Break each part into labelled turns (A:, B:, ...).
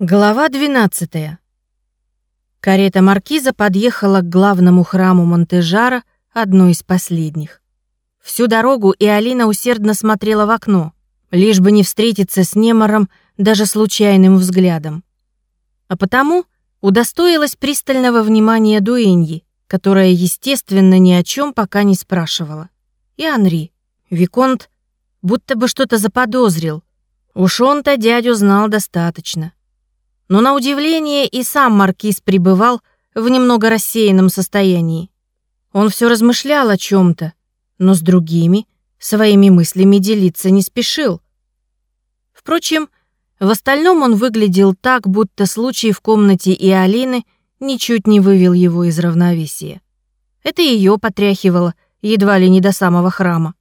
A: Глава 12. Карета маркиза подъехала к главному храму Монтежара, одной из последних. Всю дорогу и Алина усердно смотрела в окно, лишь бы не встретиться с Немором даже случайным взглядом. А потому удостоилась пристального внимания Дуэньи, которая, естественно, ни о чем пока не спрашивала. И Анри. Виконт будто бы что-то заподозрил. Уж он-то дядю знал достаточно. Но на удивление и сам маркиз пребывал в немного рассеянном состоянии. Он все размышлял о чем-то, но с другими своими мыслями делиться не спешил. Впрочем, в остальном он выглядел так, будто случай в комнате и Алины ничуть не вывел его из равновесия. Это ее потряхивало едва ли не до самого храма.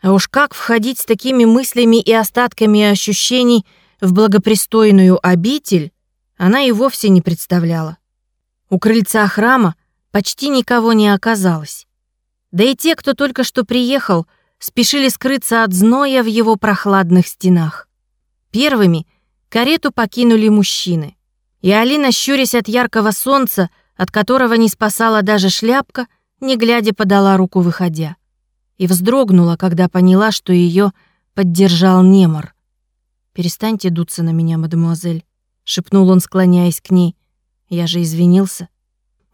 A: А уж как входить с такими мыслями и остатками ощущений в благопристойную обитель, она и вовсе не представляла. У крыльца храма почти никого не оказалось. Да и те, кто только что приехал, спешили скрыться от зноя в его прохладных стенах. Первыми карету покинули мужчины. И Алина, щурясь от яркого солнца, от которого не спасала даже шляпка, не глядя подала руку, выходя. И вздрогнула, когда поняла, что ее поддержал Немор. «Перестаньте дуться на меня, мадемуазель шепнул он, склоняясь к ней. Я же извинился.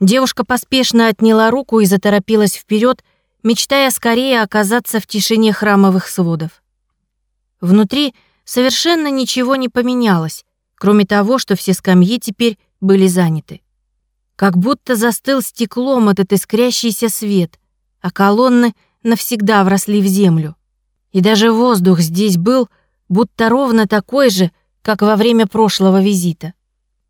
A: Девушка поспешно отняла руку и заторопилась вперед, мечтая скорее оказаться в тишине храмовых сводов. Внутри совершенно ничего не поменялось, кроме того, что все скамьи теперь были заняты. Как будто застыл стеклом этот искрящийся свет, а колонны навсегда вросли в землю. И даже воздух здесь был будто ровно такой же, как во время прошлого визита.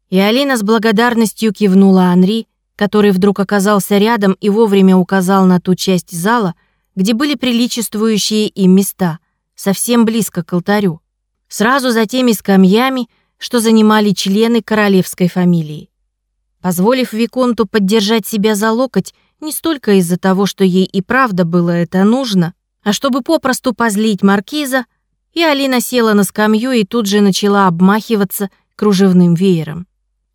A: И Алина с благодарностью кивнула Анри, который вдруг оказался рядом и вовремя указал на ту часть зала, где были приличествующие им места, совсем близко к алтарю, сразу за теми скамьями, что занимали члены королевской фамилии. Позволив Виконту поддержать себя за локоть не столько из-за того, что ей и правда было это нужно, а чтобы попросту позлить маркиза, и Алина села на скамью и тут же начала обмахиваться кружевным веером.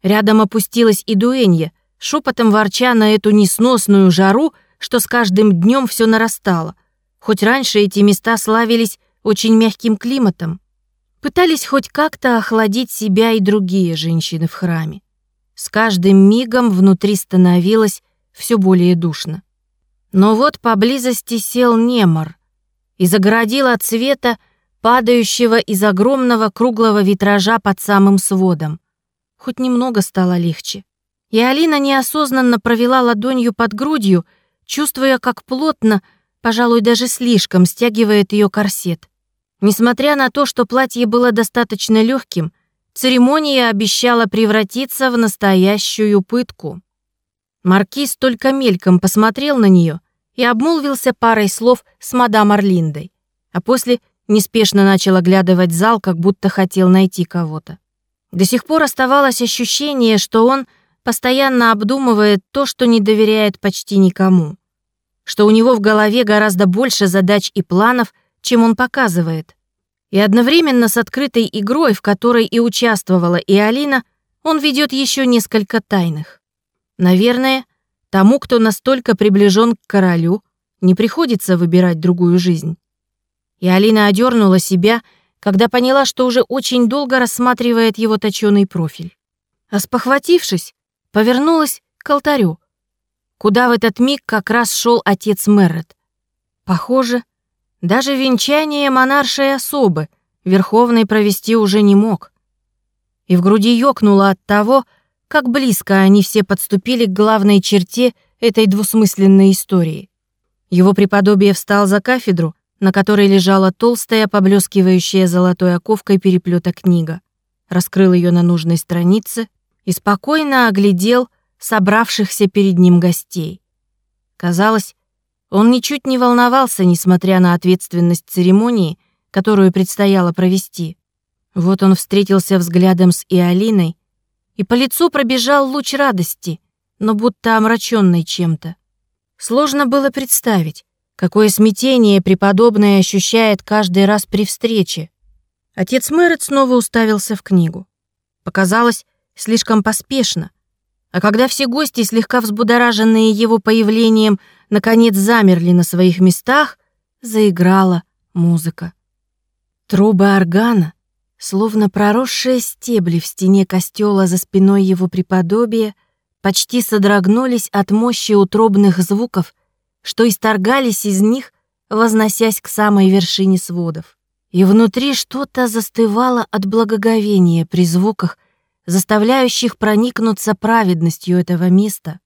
A: Рядом опустилась и Дуэнья, шепотом ворча на эту несносную жару, что с каждым днем все нарастало. Хоть раньше эти места славились очень мягким климатом. Пытались хоть как-то охладить себя и другие женщины в храме. С каждым мигом внутри становилось все более душно. Но вот поблизости сел Немор и загородил от света падающего из огромного круглого витража под самым сводом. Хоть немного стало легче. И Алина неосознанно провела ладонью под грудью, чувствуя, как плотно, пожалуй, даже слишком стягивает ее корсет. Несмотря на то, что платье было достаточно легким, церемония обещала превратиться в настоящую пытку. Маркиз только мельком посмотрел на нее и обмолвился парой слов с мадам Орлиндой, а после Неспешно начал оглядывать зал, как будто хотел найти кого-то. До сих пор оставалось ощущение, что он постоянно обдумывает то, что не доверяет почти никому. Что у него в голове гораздо больше задач и планов, чем он показывает. И одновременно с открытой игрой, в которой и участвовала и Алина, он ведет еще несколько тайных. Наверное, тому, кто настолько приближен к королю, не приходится выбирать другую жизнь. И Алина одернула себя, когда поняла, что уже очень долго рассматривает его точёный профиль. А спохватившись, повернулась к алтарю, куда в этот миг как раз шел отец Меррет. Похоже, даже венчание монаршей особы Верховный провести уже не мог. И в груди ёкнуло от того, как близко они все подступили к главной черте этой двусмысленной истории. Его преподобие встал за кафедру на которой лежала толстая, поблескивающая золотой оковкой переплета книга. Раскрыл ее на нужной странице и спокойно оглядел собравшихся перед ним гостей. Казалось, он ничуть не волновался, несмотря на ответственность церемонии, которую предстояло провести. Вот он встретился взглядом с Иолиной, и по лицу пробежал луч радости, но будто омраченный чем-то. Сложно было представить, Какое смятение преподобный ощущает каждый раз при встрече. Отец Мэрит снова уставился в книгу. показалось слишком поспешно. А когда все гости, слегка взбудораженные его появлением, наконец замерли на своих местах, заиграла музыка. Трубы органа, словно проросшие стебли в стене костела за спиной его преподобия, почти содрогнулись от мощи утробных звуков, что исторгались из них, возносясь к самой вершине сводов. И внутри что-то застывало от благоговения при звуках, заставляющих проникнуться праведностью этого места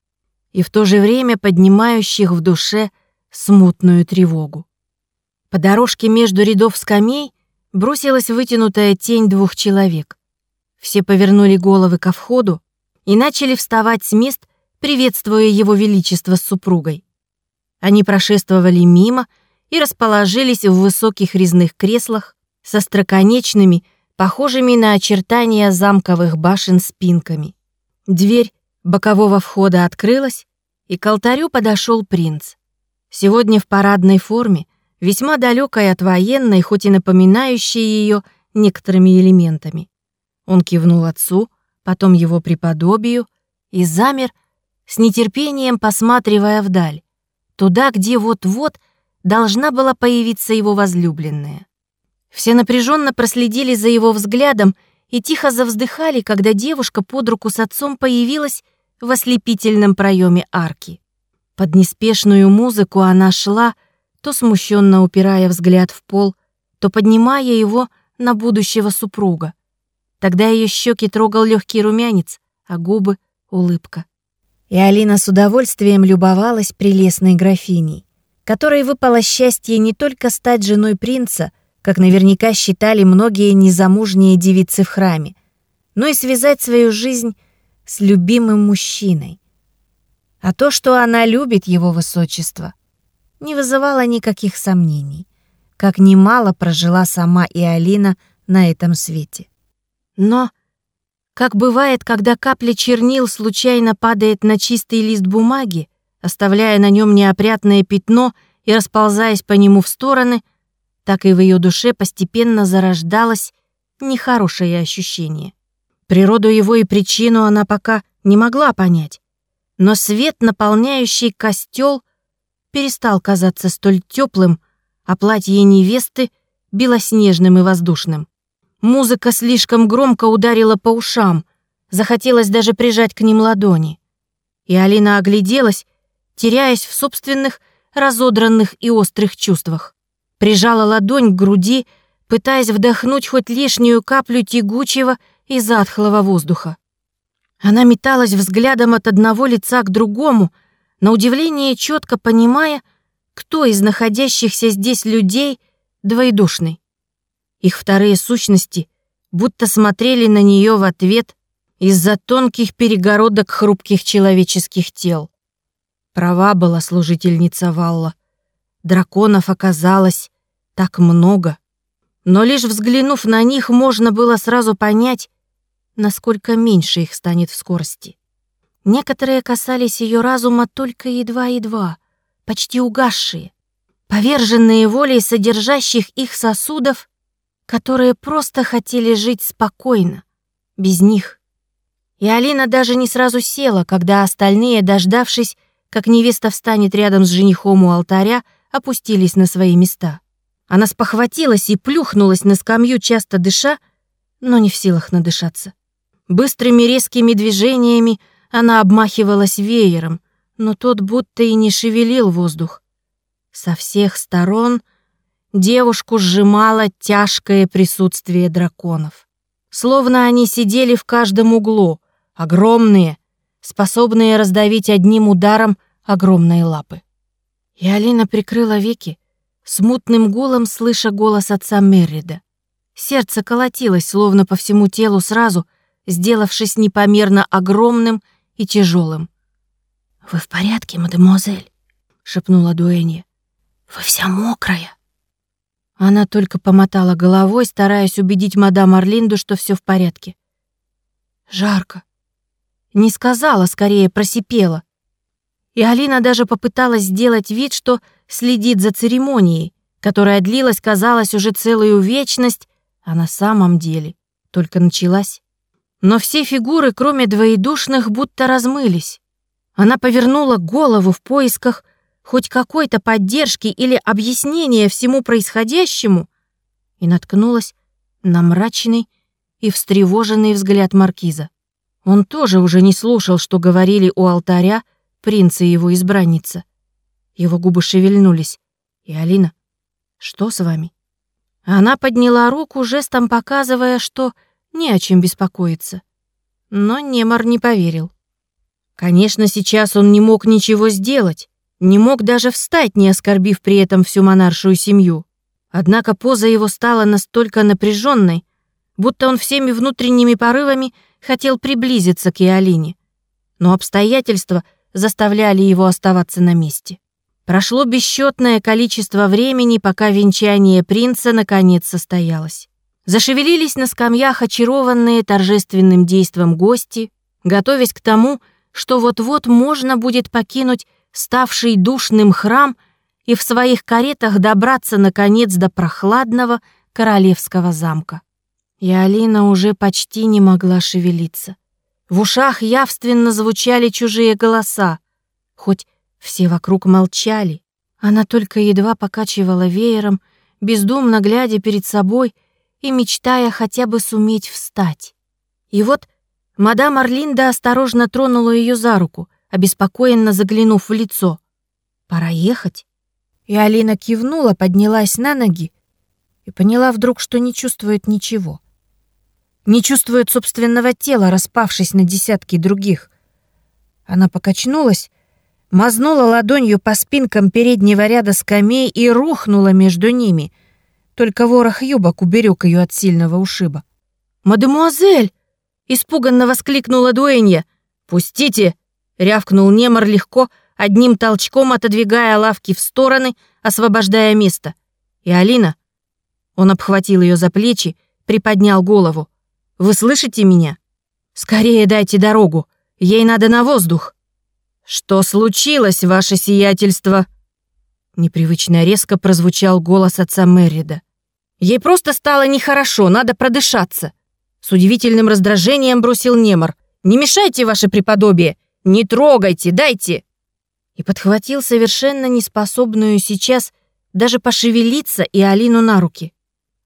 A: и в то же время поднимающих в душе смутную тревогу. По дорожке между рядов скамей бросилась вытянутая тень двух человек. Все повернули головы ко входу и начали вставать с мест, приветствуя его величество с супругой. Они прошествовали мимо и расположились в высоких резных креслах со строконечными, похожими на очертания замковых башен спинками. Дверь бокового входа открылась, и к алтарю подошел принц. Сегодня в парадной форме, весьма далекой от военной, хоть и напоминающей ее некоторыми элементами. Он кивнул отцу, потом его преподобию и замер, с нетерпением посматривая вдаль, туда, где вот-вот должна была появиться его возлюбленная. Все напряженно проследили за его взглядом и тихо завздыхали, когда девушка под руку с отцом появилась в ослепительном проеме арки. Под неспешную музыку она шла, то смущенно упирая взгляд в пол, то поднимая его на будущего супруга. Тогда ее щеки трогал легкий румянец, а губы — улыбка. И Алина с удовольствием любовалась прелестной графиней, которой выпало счастье не только стать женой принца, как наверняка считали многие незамужние девицы в храме, но и связать свою жизнь с любимым мужчиной. А то, что она любит его высочество, не вызывало никаких сомнений, как немало прожила сама и Алина на этом свете. Но, как бывает, когда капля чернил случайно падает на чистый лист бумаги, оставляя на нем неопрятное пятно и расползаясь по нему в стороны, так и в ее душе постепенно зарождалось нехорошее ощущение. Природу его и причину она пока не могла понять, но свет, наполняющий костел, перестал казаться столь теплым, а платье невесты — белоснежным и воздушным. Музыка слишком громко ударила по ушам, захотелось даже прижать к ним ладони. И Алина огляделась, теряясь в собственных разодранных и острых чувствах. Прижала ладонь к груди, пытаясь вдохнуть хоть лишнюю каплю тягучего и затхлого воздуха. Она металась взглядом от одного лица к другому, на удивление четко понимая, кто из находящихся здесь людей двоедушный. Их вторые сущности будто смотрели на нее в ответ из-за тонких перегородок хрупких человеческих тел. Права была служительница Валла. Драконов оказалось так много. Но лишь взглянув на них, можно было сразу понять, насколько меньше их станет в скорости. Некоторые касались ее разума только едва-едва, почти угасшие, поверженные волей содержащих их сосудов которые просто хотели жить спокойно, без них. И Алина даже не сразу села, когда остальные, дождавшись, как невеста встанет рядом с женихом у алтаря, опустились на свои места. Она спохватилась и плюхнулась на скамью, часто дыша, но не в силах надышаться. Быстрыми резкими движениями она обмахивалась веером, но тот будто и не шевелил воздух. Со всех сторон — девушку сжимало тяжкое присутствие драконов. Словно они сидели в каждом углу, огромные, способные раздавить одним ударом огромные лапы. И Алина прикрыла веки, смутным гулом слыша голос отца Меррида. Сердце колотилось, словно по всему телу сразу, сделавшись непомерно огромным и тяжелым. «Вы в порядке, мадемуазель?» — шепнула Дуэнья. «Вы вся мокрая». Она только помотала головой, стараясь убедить мадам Орлинду, что все в порядке. Жарко. Не сказала, скорее просипела. И Алина даже попыталась сделать вид, что следит за церемонией, которая длилась, казалось, уже целую вечность, а на самом деле только началась. Но все фигуры, кроме двоедушных, будто размылись. Она повернула голову в поисках хоть какой-то поддержки или объяснения всему происходящему и наткнулась на мрачный и встревоженный взгляд маркиза. Он тоже уже не слушал, что говорили у алтаря принц и его избранница. Его губы шевельнулись. «И Алина, что с вами?» Она подняла руку, жестом показывая, что не о чем беспокоиться. Но Немар не поверил. Конечно, сейчас он не мог ничего сделать, не мог даже встать, не оскорбив при этом всю монаршую семью. Однако поза его стала настолько напряженной, будто он всеми внутренними порывами хотел приблизиться к Иолине. Но обстоятельства заставляли его оставаться на месте. Прошло бесчетное количество времени, пока венчание принца наконец состоялось. Зашевелились на скамьях очарованные торжественным действом гости, готовясь к тому, что вот-вот можно будет покинуть ставший душным храм и в своих каретах добраться, наконец, до прохладного королевского замка. И Алина уже почти не могла шевелиться. В ушах явственно звучали чужие голоса, хоть все вокруг молчали. Она только едва покачивала веером, бездумно глядя перед собой и мечтая хотя бы суметь встать. И вот мадам Орлинда осторожно тронула ее за руку, обеспокоенно заглянув в лицо. «Пора ехать?» И Алина кивнула, поднялась на ноги и поняла вдруг, что не чувствует ничего. Не чувствует собственного тела, распавшись на десятки других. Она покачнулась, мазнула ладонью по спинкам переднего ряда скамей и рухнула между ними — только ворох юбок уберег ее от сильного ушиба. «Мадемуазель!» — испуганно воскликнула Дуэнья. «Пустите!» — рявкнул Немор легко, одним толчком отодвигая лавки в стороны, освобождая место. И Алина... Он обхватил ее за плечи, приподнял голову. «Вы слышите меня? Скорее дайте дорогу, ей надо на воздух!» «Что случилось, ваше сиятельство?» Непривычно резко прозвучал голос отца Меррида. Ей просто стало нехорошо, надо продышаться. С удивительным раздражением бросил Немор. «Не мешайте, ваше преподобие! Не трогайте, дайте!» И подхватил совершенно неспособную сейчас даже пошевелиться и Алину на руки.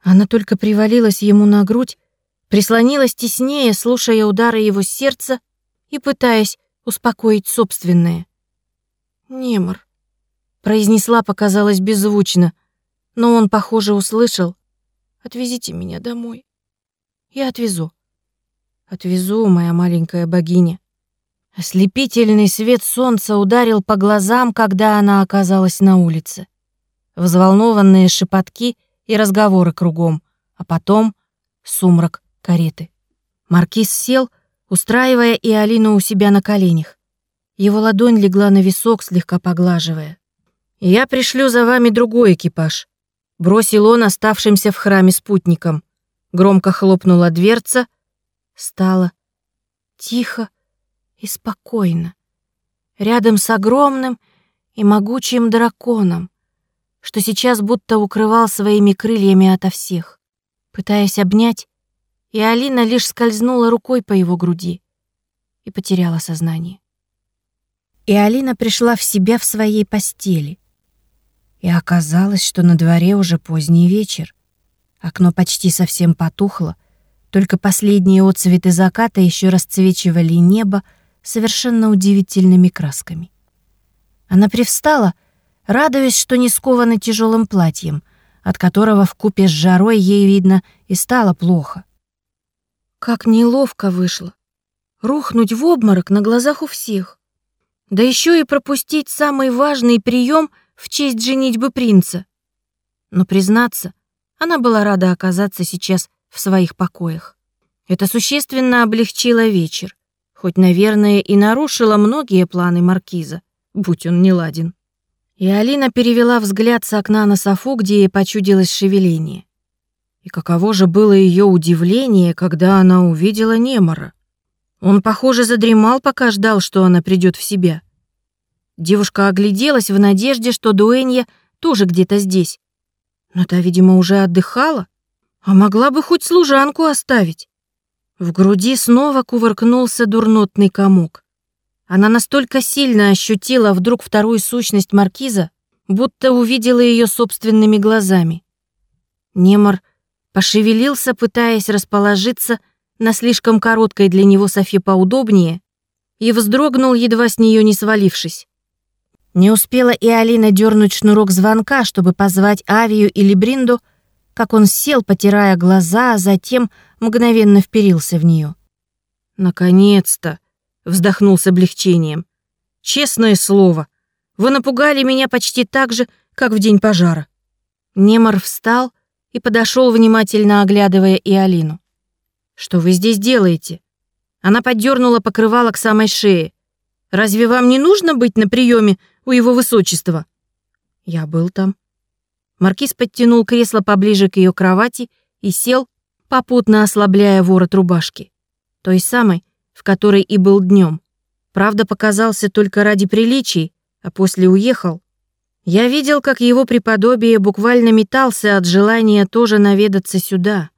A: Она только привалилась ему на грудь, прислонилась теснее, слушая удары его сердца и пытаясь успокоить собственное. «Немор, Произнесла, показалось беззвучно, но он, похоже, услышал. «Отвезите меня домой. Я отвезу. Отвезу, моя маленькая богиня». Ослепительный свет солнца ударил по глазам, когда она оказалась на улице. Взволнованные шепотки и разговоры кругом, а потом сумрак кареты. Маркиз сел, устраивая и Алину у себя на коленях. Его ладонь легла на висок, слегка поглаживая. «Я пришлю за вами другой экипаж», — бросил он оставшимся в храме спутникам. Громко хлопнула дверца. Стало тихо и спокойно. Рядом с огромным и могучим драконом, что сейчас будто укрывал своими крыльями ото всех. Пытаясь обнять, и Алина лишь скользнула рукой по его груди и потеряла сознание. И Алина пришла в себя в своей постели — и оказалось, что на дворе уже поздний вечер. Окно почти совсем потухло, только последние отцветы заката еще расцвечивали небо совершенно удивительными красками. Она привстала, радуясь, что не скована тяжелым платьем, от которого в купе с жарой ей видно и стало плохо. Как неловко вышло. Рухнуть в обморок на глазах у всех. Да еще и пропустить самый важный прием — в честь женитьбы принца. Но, признаться, она была рада оказаться сейчас в своих покоях. Это существенно облегчило вечер, хоть, наверное, и нарушило многие планы маркиза, будь он не ладен. И Алина перевела взгляд с окна на софу, где ей почудилось шевеление. И каково же было ее удивление, когда она увидела Немора. Он, похоже, задремал, пока ждал, что она придет в себя. Девушка огляделась в надежде, что Дуэнья тоже где-то здесь. Но та, видимо, уже отдыхала, а могла бы хоть служанку оставить. В груди снова кувыркнулся дурнотный комок. Она настолько сильно ощутила вдруг вторую сущность маркиза, будто увидела ее собственными глазами. Немор пошевелился, пытаясь расположиться на слишком короткой для него софе поудобнее, и вздрогнул, едва с нее не свалившись. Не успела и Алина дернуть шнурок звонка, чтобы позвать Авию или Бринду, как он сел, потирая глаза, а затем мгновенно вперился в нее. «Наконец-то!» — вздохнул с облегчением. «Честное слово, вы напугали меня почти так же, как в день пожара». Немор встал и подошел, внимательно оглядывая и Алину. «Что вы здесь делаете?» Она поддернула покрывало к самой шее. «Разве вам не нужно быть на приеме у его высочества?» «Я был там». Маркиз подтянул кресло поближе к ее кровати и сел, попутно ослабляя ворот рубашки. Той самой, в которой и был днем. Правда, показался только ради приличий, а после уехал. Я видел, как его преподобие буквально метался от желания тоже наведаться сюда.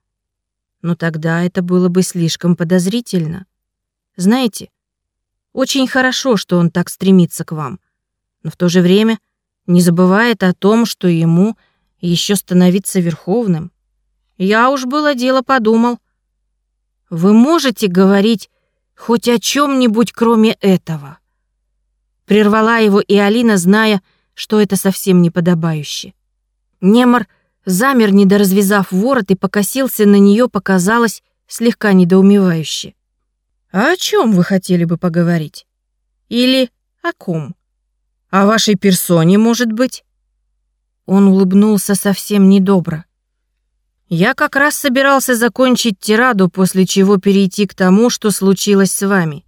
A: Но тогда это было бы слишком подозрительно. Знаете, очень хорошо, что он так стремится к вам, но в то же время не забывает о том, что ему еще становиться верховным. Я уж было дело подумал. Вы можете говорить хоть о чем-нибудь, кроме этого? Прервала его и Алина, зная, что это совсем неподобающе. Немор замер, недоразвязав ворот, и покосился на нее, показалось, слегка недоумевающе. А о чем вы хотели бы поговорить? Или о ком? О вашей персоне, может быть? Он улыбнулся совсем недобро. Я как раз собирался закончить тираду, после чего перейти к тому, что случилось с вами,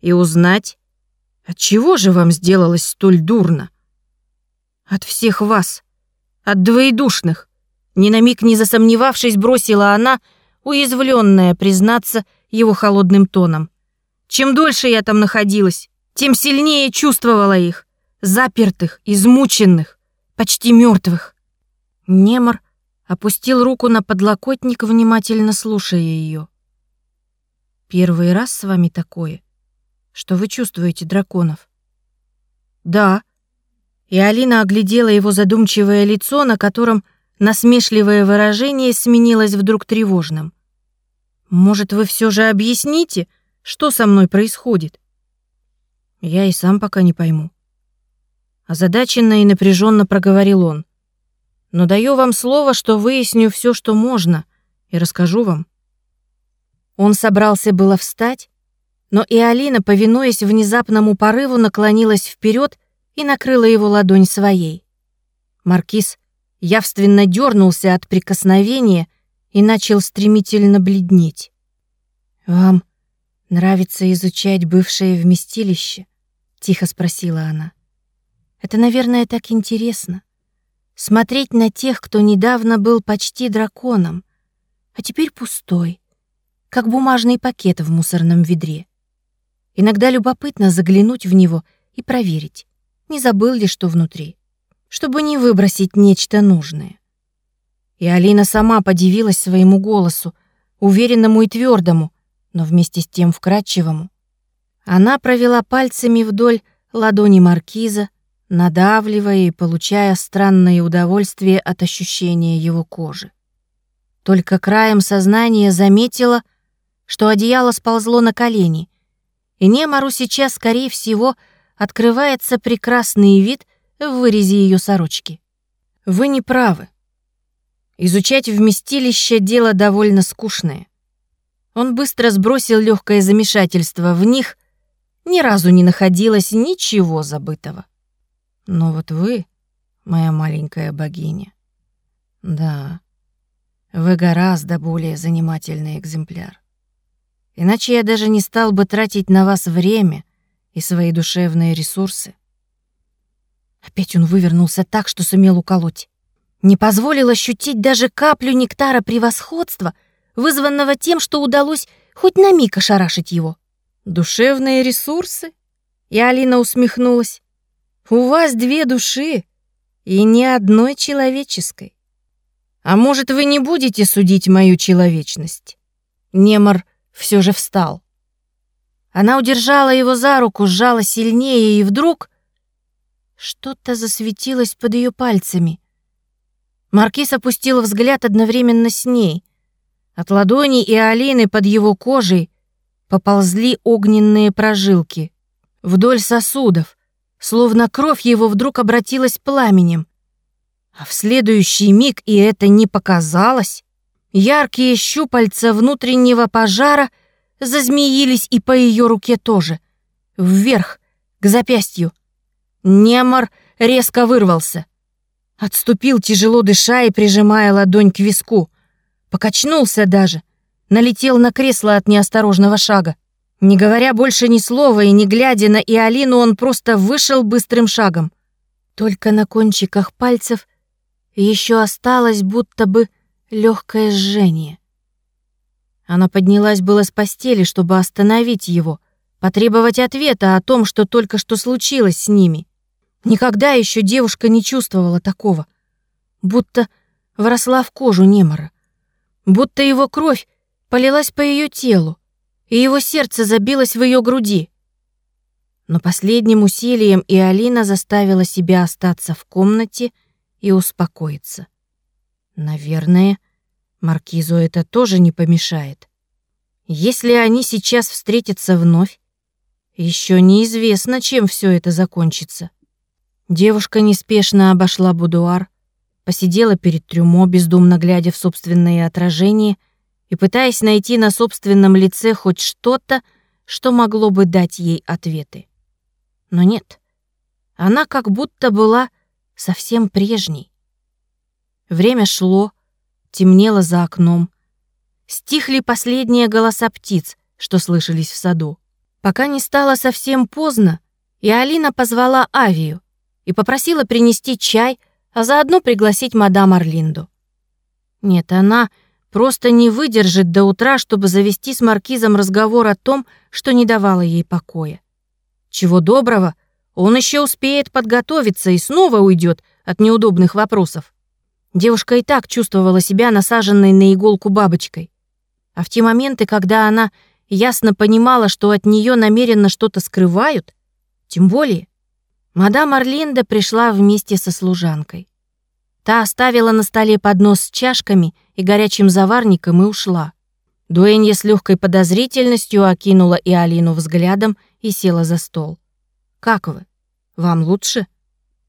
A: и узнать, от чего же вам сделалось столь дурно? От всех вас, от двоедушных. Ни на миг не засомневавшись, бросила она, уязвленная, признаться, его холодным тоном. Чем дольше я там находилась, тем сильнее чувствовала их, запертых, измученных, почти мертвых. Немор опустил руку на подлокотник, внимательно слушая ее. «Первый раз с вами такое, что вы чувствуете драконов?» «Да». И Алина оглядела его задумчивое лицо, на котором насмешливое выражение сменилось вдруг тревожным. Может, вы все же объясните, что со мной происходит? Я и сам пока не пойму. Озадаченно и напряженно проговорил он. Но даю вам слово, что выясню все, что можно, и расскажу вам. Он собрался было встать, но и Алина, повинуясь внезапному порыву, наклонилась вперед и накрыла его ладонь своей. Маркиз явственно дернулся от прикосновения и начал стремительно бледнеть. «Вам нравится изучать бывшее вместилище?» — тихо спросила она. «Это, наверное, так интересно. Смотреть на тех, кто недавно был почти драконом, а теперь пустой, как бумажный пакет в мусорном ведре. Иногда любопытно заглянуть в него и проверить, не забыл ли что внутри, чтобы не выбросить нечто нужное. И Алина сама подивилась своему голосу, уверенному и твердому, но вместе с тем вкрадчивому. Она провела пальцами вдоль ладони маркиза, надавливая и получая странное удовольствие от ощущения его кожи. Только краем сознания заметила, что одеяло сползло на колени, и Немару сейчас, скорее всего, открывается прекрасный вид в вырезе ее сорочки. Вы не правы. Изучать вместилище — дело довольно скучное. Он быстро сбросил легкое замешательство. В них ни разу не находилось ничего забытого. Но вот вы, моя маленькая богиня, да, вы гораздо более занимательный экземпляр. Иначе я даже не стал бы тратить на вас время и свои душевные ресурсы. Опять он вывернулся так, что сумел уколоть не позволил ощутить даже каплю нектара превосходства, вызванного тем, что удалось хоть на миг ошарашить его. «Душевные ресурсы?» И Алина усмехнулась. «У вас две души и ни одной человеческой. А может, вы не будете судить мою человечность?» Немор все же встал. Она удержала его за руку, сжала сильнее, и вдруг что-то засветилось под ее пальцами. Маркиз опустил взгляд одновременно с ней. От ладони и Алины под его кожей поползли огненные прожилки. Вдоль сосудов, словно кровь его вдруг обратилась пламенем. А в следующий миг, и это не показалось, яркие щупальца внутреннего пожара зазмеились и по ее руке тоже. Вверх, к запястью. Немор резко вырвался. Отступил, тяжело дыша и прижимая ладонь к виску. Покачнулся даже. Налетел на кресло от неосторожного шага. Не говоря больше ни слова и не глядя на Иолину, он просто вышел быстрым шагом. Только на кончиках пальцев еще осталось будто бы легкое жжение. Она поднялась было с постели, чтобы остановить его, потребовать ответа о том, что только что случилось с ними. Никогда еще девушка не чувствовала такого, будто вросла в кожу Немора, будто его кровь полилась по ее телу, и его сердце забилось в ее груди. Но последним усилием и Алина заставила себя остаться в комнате и успокоиться. Наверное, Маркизу это тоже не помешает. Если они сейчас встретятся вновь, еще неизвестно, чем все это закончится. Девушка неспешно обошла будуар, посидела перед трюмо, бездумно глядя в собственное отражение и пытаясь найти на собственном лице хоть что-то, что могло бы дать ей ответы. Но нет, она как будто была совсем прежней. Время шло, темнело за окном. Стихли последние голоса птиц, что слышались в саду. Пока не стало совсем поздно, и Алина позвала Авию, и попросила принести чай, а заодно пригласить мадам Орлинду. Нет, она просто не выдержит до утра, чтобы завести с маркизом разговор о том, что не давало ей покоя. Чего доброго, он еще успеет подготовиться и снова уйдет от неудобных вопросов. Девушка и так чувствовала себя насаженной на иголку бабочкой. А в те моменты, когда она ясно понимала, что от нее намеренно что-то скрывают, тем более Мадам Орлинда пришла вместе со служанкой. Та оставила на столе поднос с чашками и горячим заварником и ушла. Дуэнья с легкой подозрительностью окинула и Алину взглядом и села за стол. «Как вы? Вам лучше?»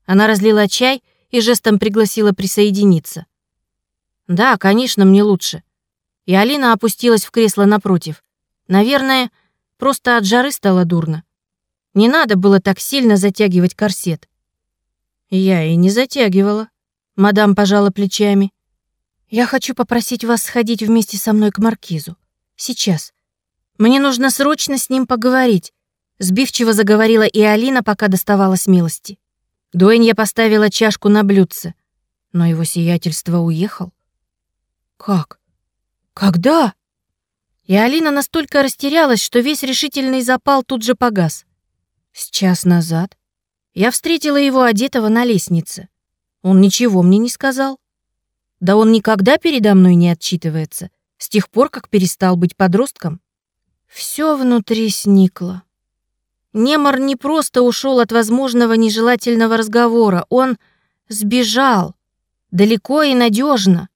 A: Она разлила чай и жестом пригласила присоединиться. «Да, конечно, мне лучше». И Алина опустилась в кресло напротив. Наверное, просто от жары стало дурно. Не надо было так сильно затягивать корсет. Я и не затягивала. Мадам пожала плечами. Я хочу попросить вас сходить вместе со мной к маркизу. Сейчас. Мне нужно срочно с ним поговорить. Сбивчиво заговорила и Алина, пока доставала смелости. Дуэнья поставила чашку на блюдце, но его сиятельство уехал. Как? Когда? И Алина настолько растерялась, что весь решительный запал тут же погас. С час назад я встретила его одетого на лестнице. Он ничего мне не сказал. Да он никогда передо мной не отчитывается, с тех пор, как перестал быть подростком. Все внутри сникло. Немор не просто ушел от возможного нежелательного разговора, он сбежал. Далеко и надежно.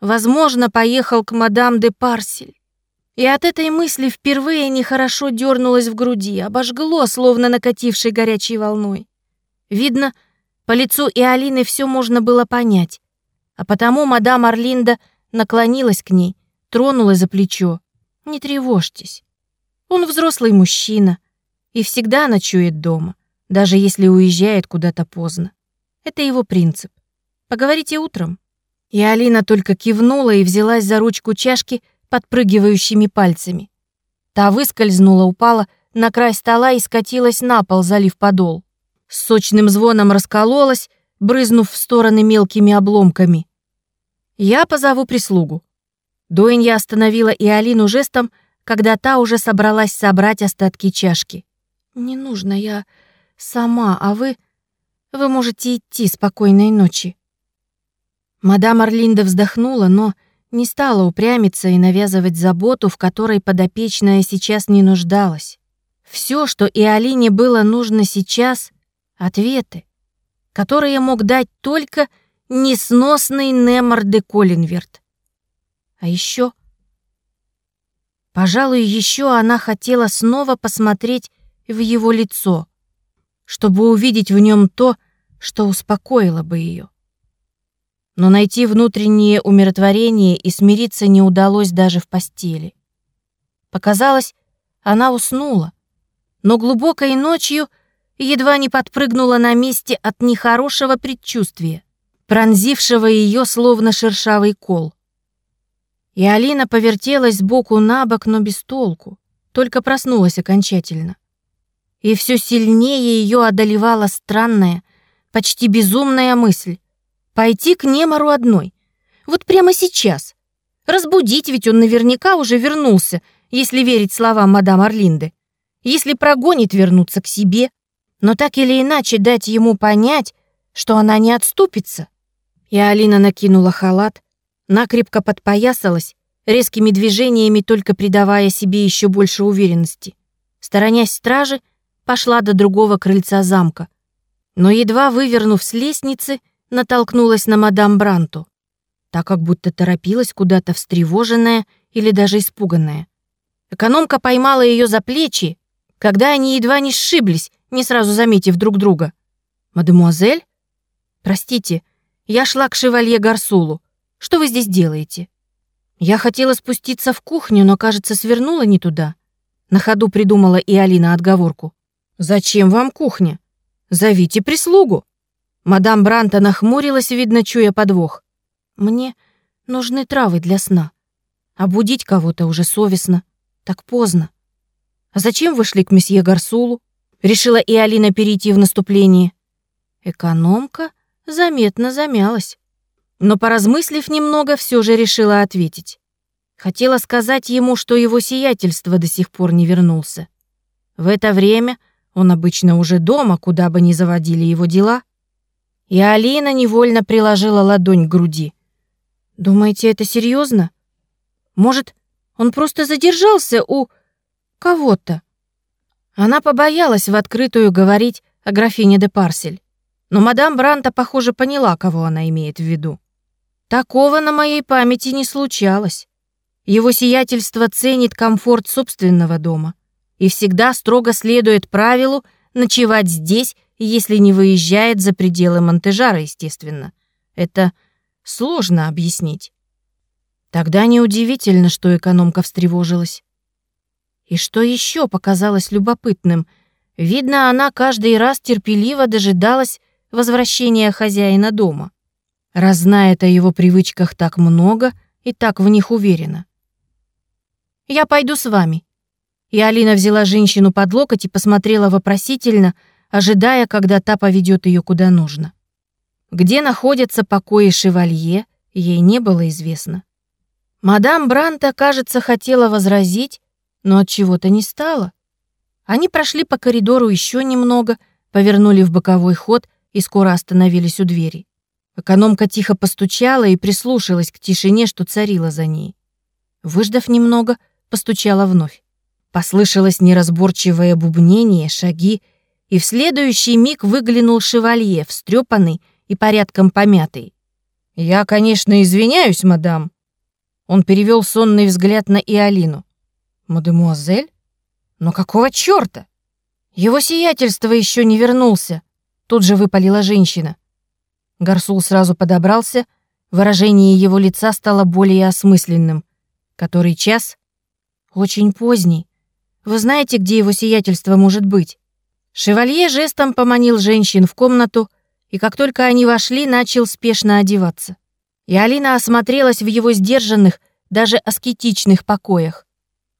A: Возможно, поехал к мадам де Парсель. И от этой мысли впервые нехорошо дернулось в груди, обожгло, словно накатившей горячей волной. Видно, по лицу и Алины все можно было понять, а потому мадам Орлинда наклонилась к ней, тронула за плечо. «Не тревожьтесь. Он взрослый мужчина и всегда ночует дома, даже если уезжает куда-то поздно. Это его принцип. Поговорите утром». И Алина только кивнула и взялась за ручку чашки, подпрыгивающими пальцами. Та выскользнула, упала на край стола и скатилась на пол, залив подол. С сочным звоном раскололась, брызнув в стороны мелкими обломками. «Я позову прислугу». Дуэнья остановила и Алину жестом, когда та уже собралась собрать остатки чашки. «Не нужно, я сама, а вы... Вы можете идти спокойной ночи». Мадам Орлинда вздохнула, но Не стала упрямиться и навязывать заботу, в которой подопечная сейчас не нуждалась. Все, что и Алине было нужно сейчас — ответы, которые мог дать только несносный Немор де Коллинверт. А еще... Пожалуй, еще она хотела снова посмотреть в его лицо, чтобы увидеть в нем то, что успокоило бы ее. Но найти внутреннее умиротворение и смириться не удалось даже в постели. Показалось, она уснула, но глубокой ночью едва не подпрыгнула на месте от нехорошего предчувствия, пронзившего ее словно шершавый кол. И Алина повертелась сбоку на бок, но без толку, только проснулась окончательно. И все сильнее ее одолевала странная, почти безумная мысль — пойти к Немору одной, вот прямо сейчас. Разбудить, ведь он наверняка уже вернулся, если верить словам мадам Орлинды. Если прогонит вернуться к себе, но так или иначе дать ему понять, что она не отступится. И Алина накинула халат, накрепко подпоясалась, резкими движениями только придавая себе еще больше уверенности. Сторонясь стражи, пошла до другого крыльца замка. Но едва вывернув с лестницы, натолкнулась на мадам Бранту, так как будто торопилась куда-то встревоженная или даже испуганная. Экономка поймала ее за плечи, когда они едва не сшиблись, не сразу заметив друг друга. «Мадемуазель? Простите, я шла к шевалье Гарсулу. Что вы здесь делаете?» Я хотела спуститься в кухню, но, кажется, свернула не туда. На ходу придумала и Алина отговорку. «Зачем вам кухня? Зовите прислугу». Мадам Бранта нахмурилась, видно, чуя подвох. «Мне нужны травы для сна. А будить кого-то уже совестно. Так поздно». «А зачем вы шли к месье Гарсулу?» Решила и Алина перейти в наступление. Экономка заметно замялась но, поразмыслив немного, все же решила ответить. Хотела сказать ему, что его сиятельство до сих пор не вернулся. В это время он обычно уже дома, куда бы ни заводили его дела. И Алина невольно приложила ладонь к груди. «Думаете, это серьезно? Может, он просто задержался у кого-то?» Она побоялась в открытую говорить о графине де Парсель. Но мадам Бранта, похоже, поняла, кого она имеет в виду. Такого на моей памяти не случалось. Его сиятельство ценит комфорт собственного дома и всегда строго следует правилу ночевать здесь, если не выезжает за пределы Монтежара, естественно. Это сложно объяснить. Тогда неудивительно, что экономка встревожилась. И что еще показалось любопытным, видно, она каждый раз терпеливо дожидалась возвращения хозяина дома раз знает о его привычках так много и так в них уверена. «Я пойду с вами». И Алина взяла женщину под локоть и посмотрела вопросительно, ожидая, когда та поведет ее куда нужно. Где находятся покои шевалье, ей не было известно. Мадам Бранта, кажется, хотела возразить, но от чего-то не стала. Они прошли по коридору еще немного, повернули в боковой ход и скоро остановились у двери. Экономка тихо постучала и прислушалась к тишине, что царила за ней. Выждав немного, постучала вновь. Послышалось неразборчивое бубнение, шаги, и в следующий миг выглянул шевалье, встрепанный и порядком помятый. «Я, конечно, извиняюсь, мадам». Он перевел сонный взгляд на Иолину. «Мадемуазель? Но какого чёрта? Его сиятельство еще не вернулся», тут же выпалила женщина. Гарсул сразу подобрался, выражение его лица стало более осмысленным. Который час? Очень поздний. Вы знаете, где его сиятельство может быть? Шевалье жестом поманил женщин в комнату, и как только они вошли, начал спешно одеваться. И Алина осмотрелась в его сдержанных, даже аскетичных покоях.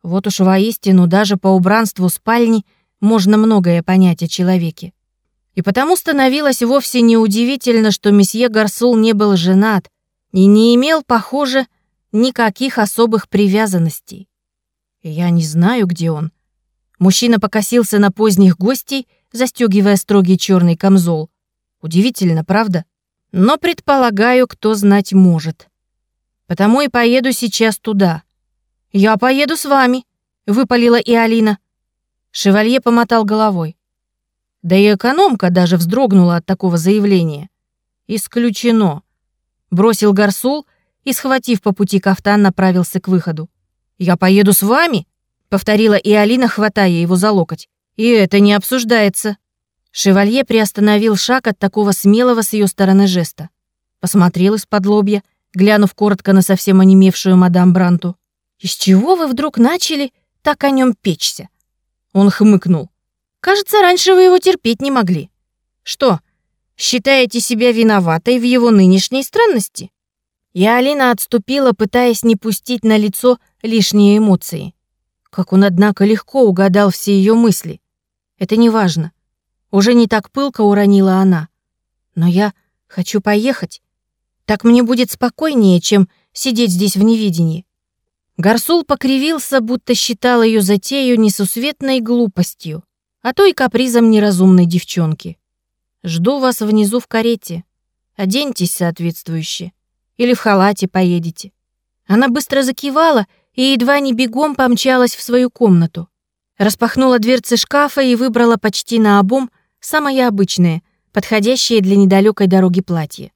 A: Вот уж воистину даже по убранству спальни можно многое понять о человеке. И потому становилось вовсе неудивительно, что месье Гарсул не был женат и не имел, похоже, никаких особых привязанностей. Я не знаю, где он. Мужчина покосился на поздних гостей, застегивая строгий черный камзол. Удивительно, правда? Но предполагаю, кто знать может. Потому и поеду сейчас туда». «Я поеду с вами», — выпалила и Алина. Шевалье помотал головой. Да и экономка даже вздрогнула от такого заявления. «Исключено», — бросил Гарсул и, схватив по пути кафтан, направился к выходу. «Я поеду с вами?» — повторила и Алина, хватая его за локоть. «И это не обсуждается». Шевалье приостановил шаг от такого смелого с ее стороны жеста. Посмотрел из-под лобья, глянув коротко на совсем онемевшую мадам Бранту. «Из чего вы вдруг начали так о нем печься?» Он хмыкнул. «Кажется, раньше вы его терпеть не могли. Что, считаете себя виноватой в его нынешней странности?» И Алина отступила, пытаясь не пустить на лицо лишние эмоции. Как он, однако, легко угадал все ее мысли. Это не важно. Уже не так пылко уронила она. Но я хочу поехать. Так мне будет спокойнее, чем сидеть здесь в невидении. Гарсул покривился, будто считал ее затею несусветной глупостью, а то и капризом неразумной девчонки. «Жду вас внизу в карете. Оденьтесь соответствующе. Или в халате поедете». Она быстро закивала и едва не бегом помчалась в свою комнату. Распахнула дверцы шкафа и выбрала почти на обум самое обычное, подходящее для недалекой дороги платье.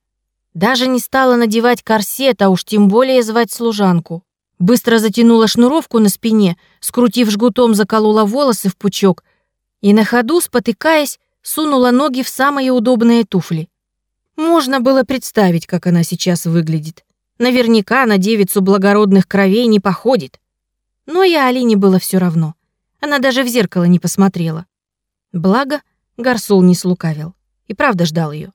A: Даже не стала надевать корсет, а уж тем более звать служанку. Быстро затянула шнуровку на спине, скрутив жгутом, заколола волосы в пучок и на ходу, спотыкаясь, сунула ноги в самые удобные туфли. Можно было представить, как она сейчас выглядит. Наверняка на девицу благородных кровей не походит. Но и Алине было все равно. Она даже в зеркало не посмотрела. Благо, Гарсул не слукавил. И правда ждал ее.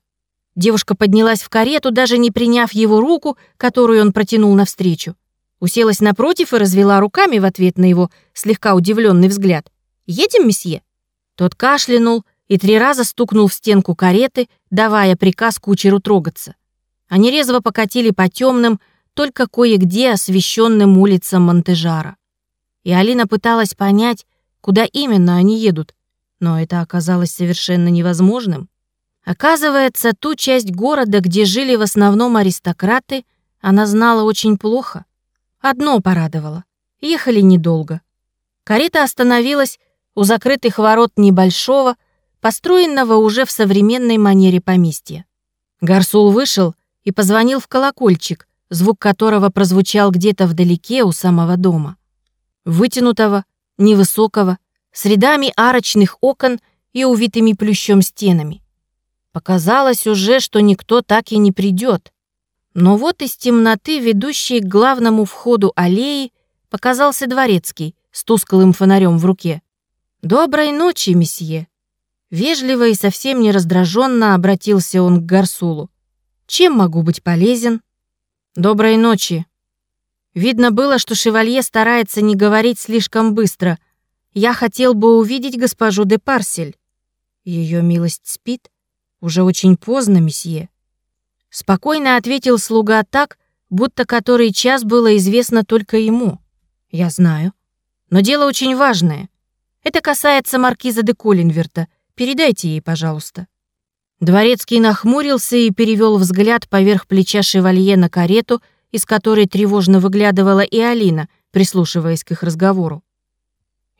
A: Девушка поднялась в карету, даже не приняв его руку, которую он протянул навстречу. Уселась напротив и развела руками в ответ на его слегка удивленный взгляд. «Едем, месье?» Тот кашлянул и три раза стукнул в стенку кареты, давая приказ кучеру трогаться. Они резво покатили по темным, только кое-где освещенным улицам Монтежара. И Алина пыталась понять, куда именно они едут, но это оказалось совершенно невозможным. Оказывается, ту часть города, где жили в основном аристократы, она знала очень плохо. Одно порадовало. Ехали недолго. Карета остановилась у закрытых ворот небольшого, построенного уже в современной манере поместья. Гарсул вышел и позвонил в колокольчик, звук которого прозвучал где-то вдалеке у самого дома. Вытянутого, невысокого, с рядами арочных окон и увитыми плющом стенами. Показалось уже, что никто так и не придет. Но вот из темноты, ведущей к главному входу аллеи, показался дворецкий с тусклым фонарем в руке. «Доброй ночи, месье!» Вежливо и совсем не раздраженно обратился он к Гарсулу. «Чем могу быть полезен?» «Доброй ночи!» Видно было, что шевалье старается не говорить слишком быстро. «Я хотел бы увидеть госпожу де Парсель». «Ее милость спит? Уже очень поздно, месье». Спокойно ответил слуга так, будто который час было известно только ему. Я знаю. Но дело очень важное. Это касается маркиза де Коллинверта. Передайте ей, пожалуйста. Дворецкий нахмурился и перевел взгляд поверх плеча шевалье на карету, из которой тревожно выглядывала и Алина, прислушиваясь к их разговору.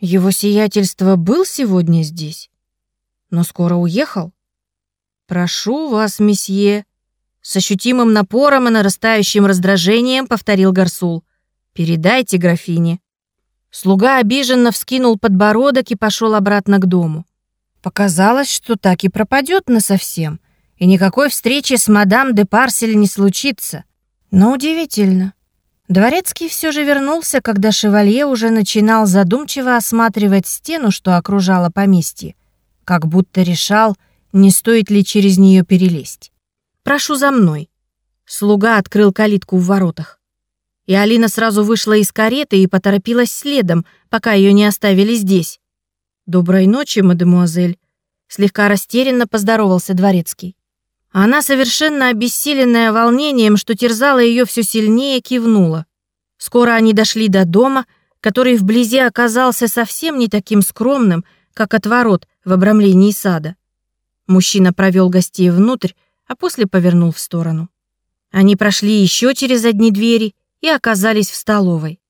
A: Его сиятельство был сегодня здесь, но скоро уехал. Прошу вас, месье, с ощутимым напором и нарастающим раздражением повторил Гарсул. «Передайте графине». Слуга обиженно вскинул подбородок и пошел обратно к дому. Показалось, что так и пропадет насовсем, и никакой встречи с мадам де Парсель не случится. Но удивительно. Дворецкий все же вернулся, когда шевалье уже начинал задумчиво осматривать стену, что окружала поместье, как будто решал, не стоит ли через нее перелезть. Прошу за мной». Слуга открыл калитку в воротах. И Алина сразу вышла из кареты и поторопилась следом, пока ее не оставили здесь. «Доброй ночи, мадемуазель», — слегка растерянно поздоровался дворецкий. Она, совершенно обессиленная волнением, что терзало ее все сильнее, кивнула. Скоро они дошли до дома, который вблизи оказался совсем не таким скромным, как от ворот в обрамлении сада. Мужчина провел гостей внутрь, а после повернул в сторону. Они прошли еще через одни двери и оказались в столовой.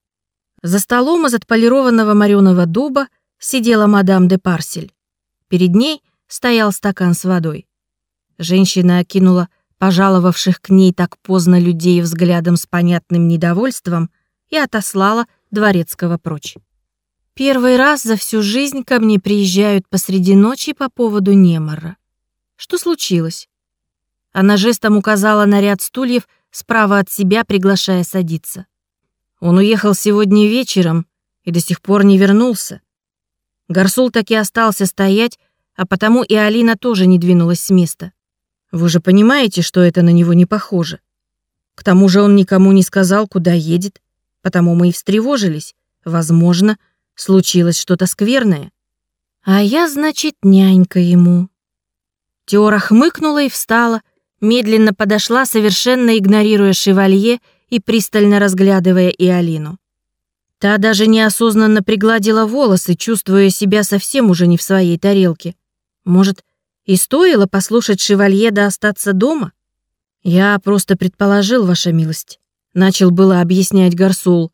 A: За столом из отполированного мореного дуба сидела мадам де Парсель. Перед ней стоял стакан с водой. Женщина окинула пожаловавших к ней так поздно людей взглядом с понятным недовольством и отослала дворецкого прочь. Первый раз за всю жизнь ко мне приезжают посреди ночи по поводу немора. Что случилось? Она жестом указала на ряд стульев справа от себя, приглашая садиться. Он уехал сегодня вечером и до сих пор не вернулся. Гарсул так и остался стоять, а потому и Алина тоже не двинулась с места. Вы же понимаете, что это на него не похоже. К тому же он никому не сказал, куда едет, потому мы и встревожились. Возможно, случилось что-то скверное. А я, значит, нянька ему. Теора хмыкнула и встала, медленно подошла, совершенно игнорируя шевалье и пристально разглядывая и Алину. Та даже неосознанно пригладила волосы, чувствуя себя совсем уже не в своей тарелке. Может, и стоило послушать шевалье да остаться дома? Я просто предположил, ваша милость. Начал было объяснять Гарсул.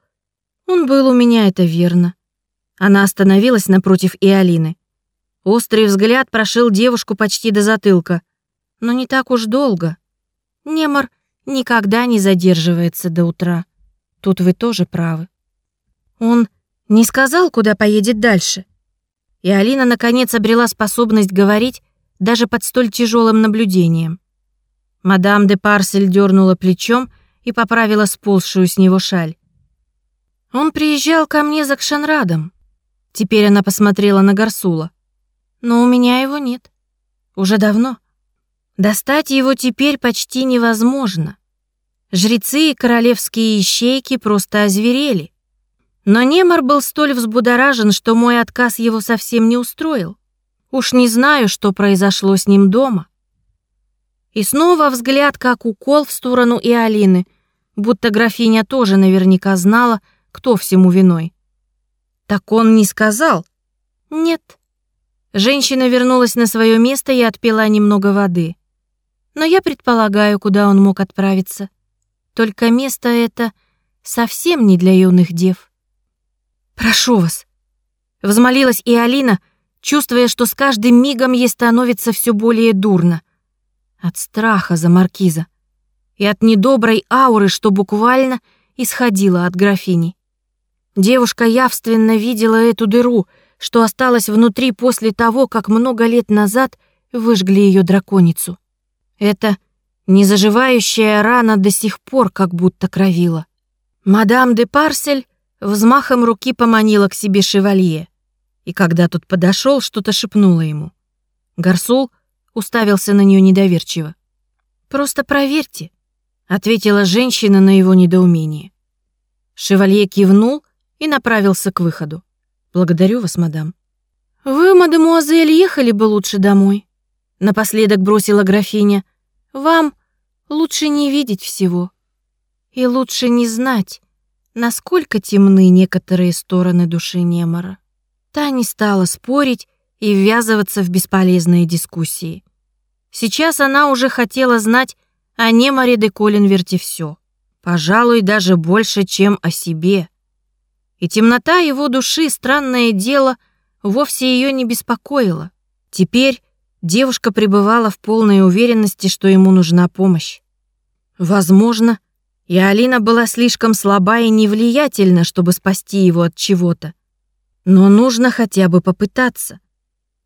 A: Он был у меня, это верно. Она остановилась напротив и Алины. Острый взгляд прошил девушку почти до затылка. Но не так уж долго. Немор никогда не задерживается до утра. Тут вы тоже правы. Он не сказал, куда поедет дальше. И Алина наконец обрела способность говорить даже под столь тяжелым наблюдением. Мадам де Парсель дернула плечом и поправила сползшую с него шаль. Он приезжал ко мне за Кшанрадом. Теперь она посмотрела на Гарсула. Но у меня его нет. Уже давно. Достать его теперь почти невозможно. Жрецы и королевские ищейки просто озверели. Но Немар был столь взбудоражен, что мой отказ его совсем не устроил. Уж не знаю, что произошло с ним дома. И снова взгляд, как укол в сторону и Алины, будто графиня тоже наверняка знала, кто всему виной. Так он не сказал? Нет. Женщина вернулась на свое место и отпила немного воды. Но я предполагаю, куда он мог отправиться. Только место это совсем не для юных дев. «Прошу вас», — взмолилась и Алина, чувствуя, что с каждым мигом ей становится все более дурно. От страха за маркиза и от недоброй ауры, что буквально исходила от графини. Девушка явственно видела эту дыру, что осталась внутри после того, как много лет назад выжгли ее драконицу. Это незаживающая рана до сих пор как будто кровила. Мадам де Парсель взмахом руки поманила к себе шевалье и когда тот подошел, что-то шепнула ему. Гарсул уставился на нее недоверчиво. «Просто проверьте», — ответила женщина на его недоумение. Шевалье кивнул и направился к выходу. «Благодарю вас, мадам». «Вы, мадемуазель, ехали бы лучше домой», — напоследок бросила графиня. «Вам лучше не видеть всего. И лучше не знать, насколько темны некоторые стороны души Немора». Та не стала спорить и ввязываться в бесполезные дискуссии. Сейчас она уже хотела знать о Немаре де Колинверте все. Пожалуй, даже больше, чем о себе. И темнота его души, странное дело, вовсе ее не беспокоила. Теперь девушка пребывала в полной уверенности, что ему нужна помощь. Возможно, и Алина была слишком слаба и невлиятельна, чтобы спасти его от чего-то. Но нужно хотя бы попытаться.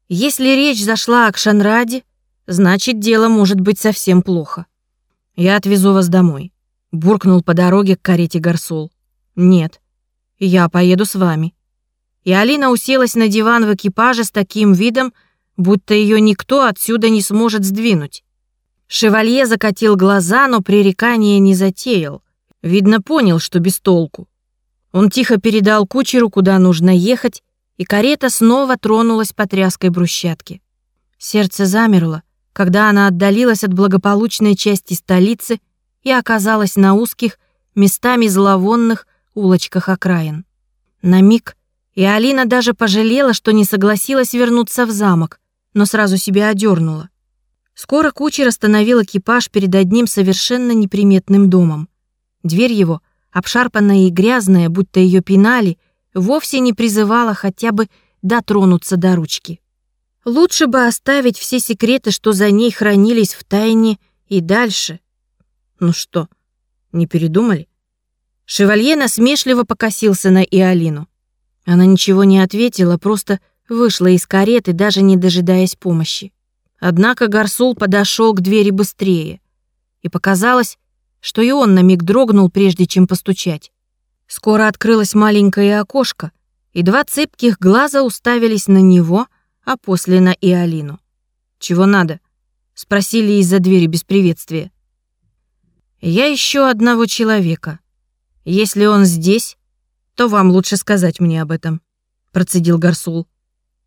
A: Если речь зашла о Кшанраде, значит, дело может быть совсем плохо. Я отвезу вас домой. Буркнул по дороге к карете Гарсул. Нет, я поеду с вами. И Алина уселась на диван в экипаже с таким видом, будто ее никто отсюда не сможет сдвинуть. Шевалье закатил глаза, но пререкания не затеял. Видно, понял, что без толку. Он тихо передал кучеру, куда нужно ехать, и карета снова тронулась по тряской брусчатке. Сердце замерло, когда она отдалилась от благополучной части столицы и оказалась на узких, местами зловонных улочках окраин. На миг и Алина даже пожалела, что не согласилась вернуться в замок, но сразу себя одернула. Скоро кучер остановил экипаж перед одним совершенно неприметным домом. Дверь его — обшарпанная и грязная, будто ее пинали, вовсе не призывала хотя бы дотронуться до ручки. Лучше бы оставить все секреты, что за ней хранились в тайне, и дальше. Ну что, не передумали? Шевалье насмешливо покосился на Иолину. Она ничего не ответила, просто вышла из кареты, даже не дожидаясь помощи. Однако Гарсул подошел к двери быстрее, и показалось, что и он на миг дрогнул, прежде чем постучать. Скоро открылось маленькое окошко, и два цепких глаза уставились на него — а после на Иолину. «Чего надо?» — спросили из-за двери без приветствия. «Я ищу одного человека. Если он здесь, то вам лучше сказать мне об этом», — процедил Гарсул.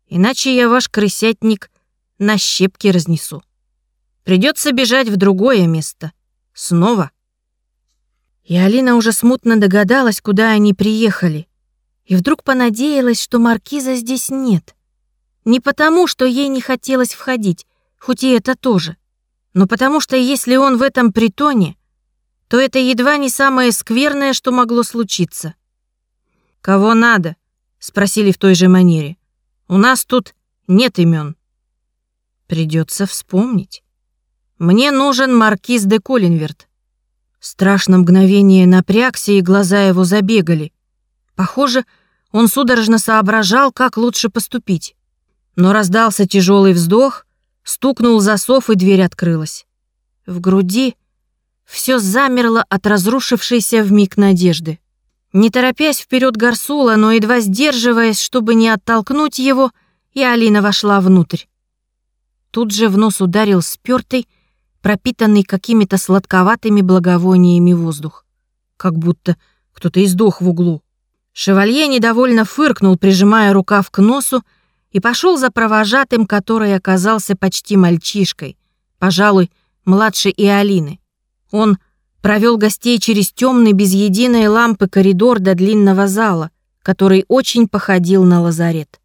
A: «Иначе я ваш крысятник на щепки разнесу. Придется бежать в другое место. Снова». И Алина уже смутно догадалась, куда они приехали, и вдруг понадеялась, что маркиза здесь нет. Не потому, что ей не хотелось входить, хоть и это тоже, но потому что если он в этом притоне, то это едва не самое скверное, что могло случиться. «Кого надо?» — спросили в той же манере. «У нас тут нет имен. Придется вспомнить. Мне нужен маркиз де Коллинверт. Страшно мгновение напрягся, и глаза его забегали. Похоже, он судорожно соображал, как лучше поступить. Но раздался тяжелый вздох, стукнул засов, и дверь открылась. В груди все замерло от разрушившейся миг надежды. Не торопясь вперед Гарсула, но едва сдерживаясь, чтобы не оттолкнуть его, и Алина вошла внутрь. Тут же в нос ударил спёртый, пропитанный какими-то сладковатыми благовониями воздух. Как будто кто-то издох в углу. Шевалье недовольно фыркнул, прижимая рукав к носу, и пошел за провожатым, который оказался почти мальчишкой, пожалуй, младше и Алины. Он провел гостей через темный без единой лампы коридор до длинного зала, который очень походил на лазарет.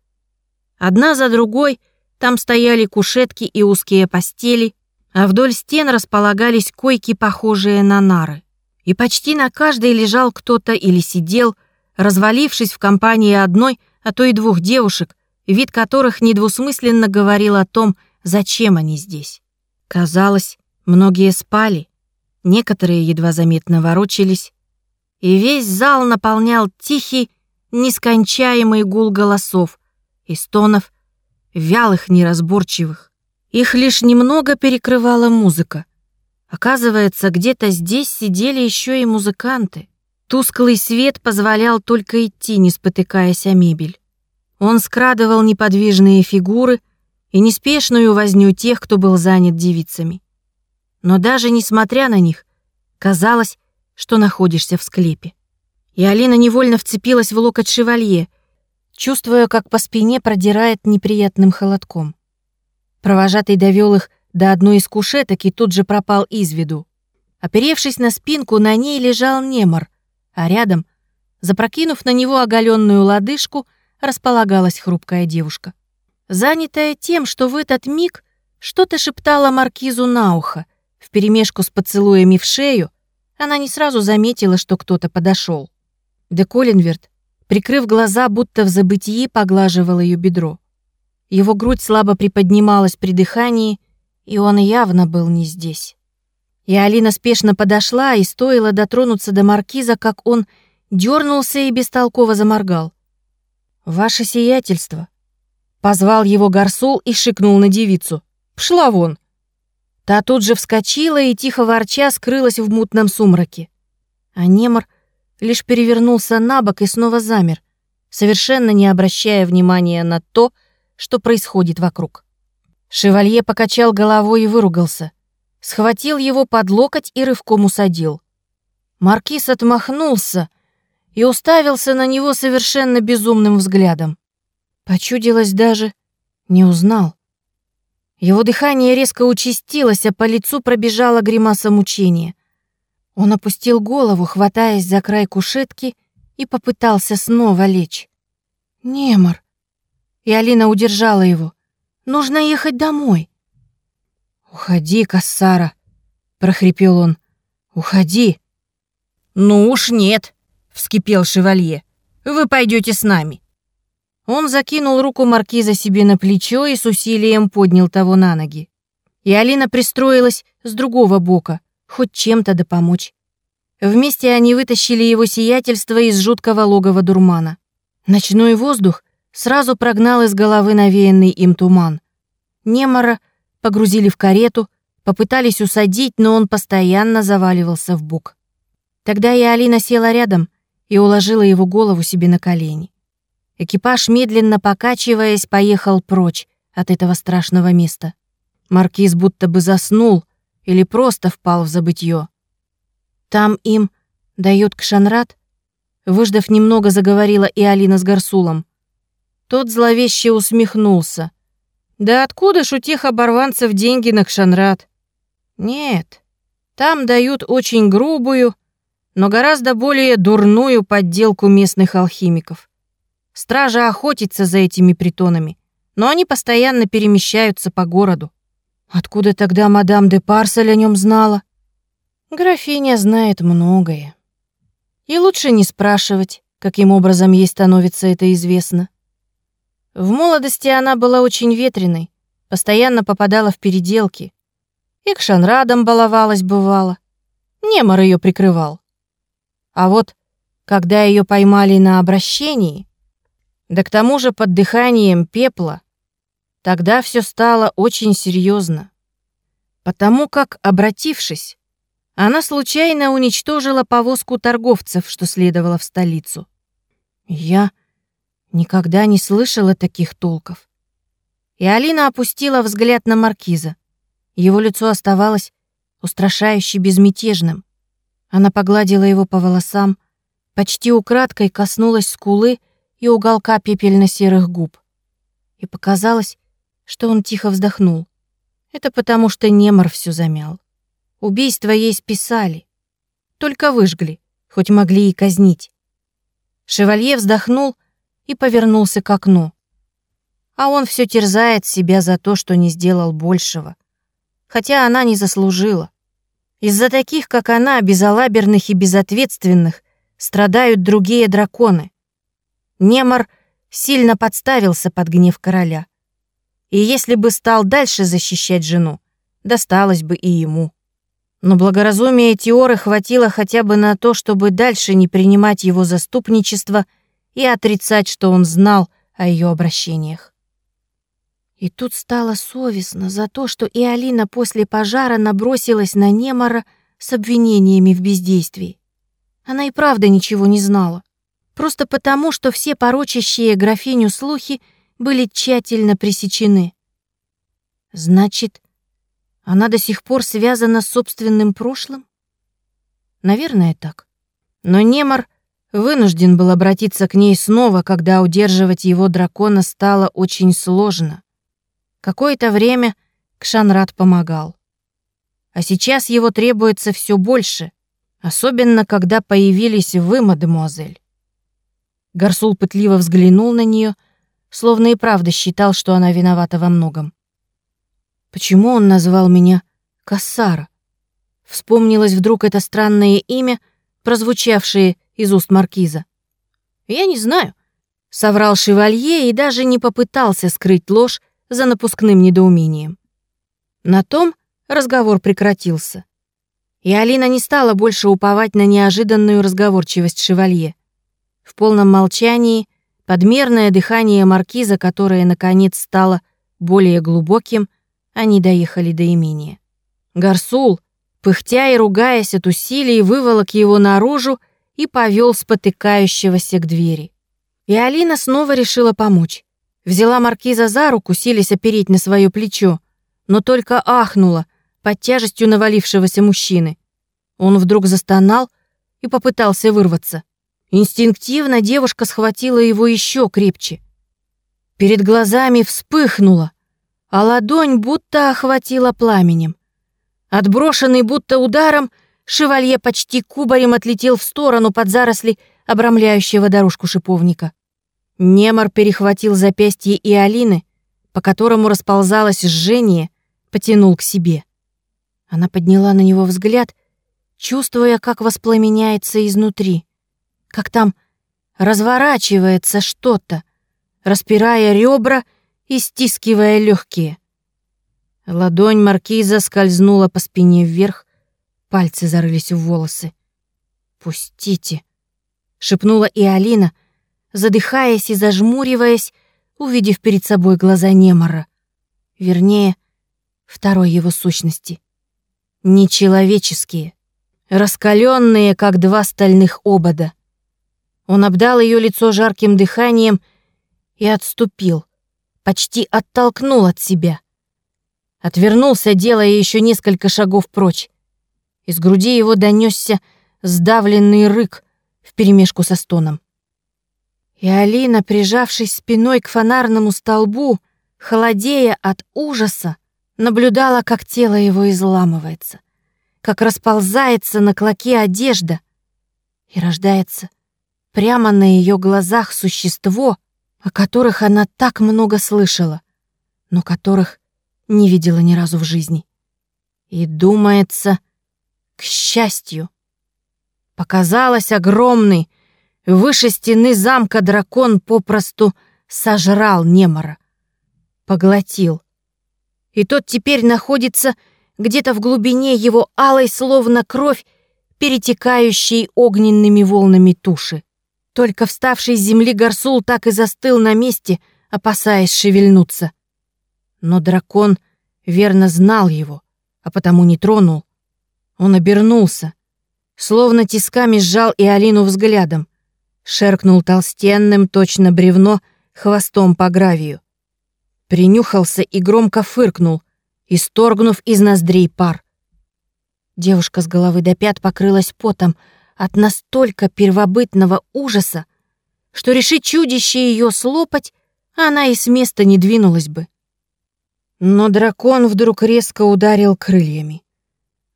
A: Одна за другой там стояли кушетки и узкие постели, а вдоль стен располагались койки, похожие на нары. И почти на каждой лежал кто-то или сидел, развалившись в компании одной, а то и двух девушек, вид которых недвусмысленно говорил о том, зачем они здесь. Казалось, многие спали, некоторые едва заметно ворочались, и весь зал наполнял тихий, нескончаемый гул голосов и стонов, вялых, неразборчивых. Их лишь немного перекрывала музыка. Оказывается, где-то здесь сидели еще и музыканты. Тусклый свет позволял только идти, не спотыкаясь о мебель. Он скрадывал неподвижные фигуры и неспешную возню тех, кто был занят девицами. Но даже несмотря на них, казалось, что находишься в склепе. И Алина невольно вцепилась в локоть шевалье, чувствуя, как по спине продирает неприятным холодком. Провожатый довел их до одной из кушеток и тут же пропал из виду. Оперевшись на спинку, на ней лежал немор, а рядом, запрокинув на него оголенную лодыжку, располагалась хрупкая девушка. Занятая тем, что в этот миг что-то шептала маркизу на ухо, вперемешку с поцелуями в шею, она не сразу заметила, что кто-то подошел. Де Коллинверт, прикрыв глаза, будто в забытии, поглаживал ее бедро. Его грудь слабо приподнималась при дыхании, и он явно был не здесь. И Алина спешно подошла, и стоило дотронуться до маркиза, как он дернулся и бестолково заморгал. «Ваше сиятельство!» Позвал его Гарсул и шикнул на девицу. «Пшла вон!» Та тут же вскочила и, тихо ворча, скрылась в мутном сумраке. А Немор лишь перевернулся на бок и снова замер, совершенно не обращая внимания на то, что происходит вокруг. Шевалье покачал головой и выругался. Схватил его под локоть и рывком усадил. Маркиз отмахнулся — и уставился на него совершенно безумным взглядом. Почудилось даже, не узнал. Его дыхание резко участилось, а по лицу пробежала гримаса мучения. Он опустил голову, хватаясь за край кушетки, и попытался снова лечь. «Немор!» И Алина удержала его. «Нужно ехать домой!» «Уходи, Кассара!» — прохрипел он. «Уходи!» «Ну уж нет», — вскипел шевалье. «Вы пойдете с нами». Он закинул руку маркиза себе на плечо и с усилием поднял того на ноги. И Алина пристроилась с другого бока, хоть чем-то да помочь. Вместе они вытащили его сиятельство из жуткого логова дурмана. Ночной воздух сразу прогнал из головы навеянный им туман. Немора погрузили в карету, попытались усадить, но он постоянно заваливался в бок. Тогда и Алина села рядом и уложила его голову себе на колени. Экипаж, медленно покачиваясь, поехал прочь от этого страшного места. Маркиз будто бы заснул или просто впал в забытье. Там им дают кшанрат? Выждав немного, заговорила и Алина с Гарсулом. Тот зловеще усмехнулся. Да откуда ж у тех оборванцев деньги на кшанрат? Нет, там дают очень грубую, но гораздо более дурную подделку местных алхимиков. Стража охотится за этими притонами, но они постоянно перемещаются по городу. Откуда тогда мадам де Парсель о нем знала? Графиня знает многое. И лучше не спрашивать, каким образом ей становится это известно. В молодости она была очень ветреной, постоянно попадала в переделки. И к шанрадам баловалась бывало. Немор ее прикрывал. А вот, когда ее поймали на обращении, да к тому же под дыханием пепла, тогда все стало очень серьезно. Потому как, обратившись, она случайно уничтожила повозку торговцев, что следовало в столицу. Я никогда не слышала таких толков. И Алина опустила взгляд на маркиза. Его лицо оставалось устрашающе безмятежным. Она погладила его по волосам, почти украдкой коснулась скулы и уголка пепельно-серых губ. И показалось, что он тихо вздохнул. Это потому, что Немор все замял. Убийство ей списали. Только выжгли, хоть могли и казнить. Шевалье вздохнул и повернулся к окну. А он все терзает себя за то, что не сделал большего. Хотя она не заслужила. Из-за таких, как она, безалаберных и безответственных, страдают другие драконы. Немор сильно подставился под гнев короля. И если бы стал дальше защищать жену, досталось бы и ему. Но благоразумия Теоры хватило хотя бы на то, чтобы дальше не принимать его заступничество и отрицать, что он знал о ее обращениях. И тут стало совестно за то, что и Алина после пожара набросилась на Немора с обвинениями в бездействии. Она и правда ничего не знала. Просто потому, что все порочащие графиню слухи были тщательно пресечены. Значит, она до сих пор связана с собственным прошлым? Наверное, так. Но Немор вынужден был обратиться к ней снова, когда удерживать его дракона стало очень сложно. Какое-то время Кшанрат помогал. А сейчас его требуется все больше, особенно когда появились вы, мадемуазель. Гарсул пытливо взглянул на нее, словно и правда считал, что она виновата во многом. Почему он назвал меня Кассара? Вспомнилось вдруг это странное имя, прозвучавшее из уст маркиза. Я не знаю, соврал шевалье и даже не попытался скрыть ложь за напускным недоумением. На том разговор прекратился. И Алина не стала больше уповать на неожиданную разговорчивость шевалье. В полном молчании, подмерное дыхание маркиза, которое, наконец, стало более глубоким, они доехали до имения. Гарсул, пыхтя и ругаясь от усилий, выволок его наружу и повел спотыкающегося к двери. И Алина снова решила помочь. Взяла маркиза за руку, силясь опереть на свое плечо, но только ахнула под тяжестью навалившегося мужчины. Он вдруг застонал и попытался вырваться. Инстинктивно девушка схватила его еще крепче. Перед глазами вспыхнуло, а ладонь будто охватила пламенем. Отброшенный будто ударом, шевалье почти кубарем отлетел в сторону под заросли обрамляющего дорожку шиповника. Немор перехватил запястье и Алины, по которому расползалось жжение, потянул к себе. Она подняла на него взгляд, чувствуя, как воспламеняется изнутри, как там разворачивается что-то, распирая ребра и стискивая легкие. Ладонь маркиза скользнула по спине вверх, пальцы зарылись в волосы. «Пустите!» — шепнула и Алина, задыхаясь и зажмуриваясь, увидев перед собой глаза Немора. Вернее, второй его сущности. Нечеловеческие, раскаленные, как два стальных обода. Он обдал ее лицо жарким дыханием и отступил, почти оттолкнул от себя. Отвернулся, делая еще несколько шагов прочь. Из груди его донесся сдавленный рык вперемешку со стоном. И Алина, прижавшись спиной к фонарному столбу, холодея от ужаса, наблюдала, как тело его изламывается, как расползается на клоке одежда и рождается прямо на ее глазах существо, о которых она так много слышала, но которых не видела ни разу в жизни. И думается, к счастью, показалось огромный, выше стены замка дракон попросту сожрал Немора, поглотил. И тот теперь находится где-то в глубине его алой, словно кровь, перетекающей огненными волнами туши. Только вставший с земли Гарсул так и застыл на месте, опасаясь шевельнуться. Но дракон верно знал его, а потому не тронул. Он обернулся, словно тисками сжал и Алину взглядом шеркнул толстенным, точно бревно, хвостом по гравию. Принюхался и громко фыркнул, исторгнув из ноздрей пар. Девушка с головы до пят покрылась потом от настолько первобытного ужаса, что решить чудище ее слопать, она и с места не двинулась бы. Но дракон вдруг резко ударил крыльями.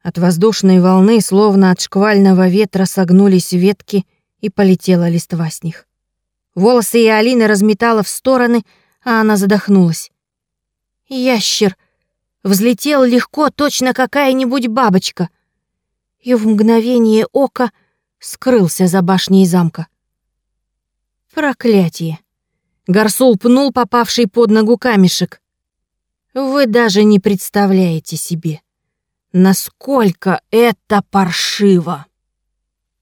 A: От воздушной волны, словно от шквального ветра, согнулись ветки и полетела листва с них. Волосы и Алины разметала в стороны, а она задохнулась. Ящер взлетел легко, точно какая-нибудь бабочка, и в мгновение ока скрылся за башней замка. Проклятие! Гарсул пнул попавший под ногу камешек. Вы даже не представляете себе, насколько это паршиво.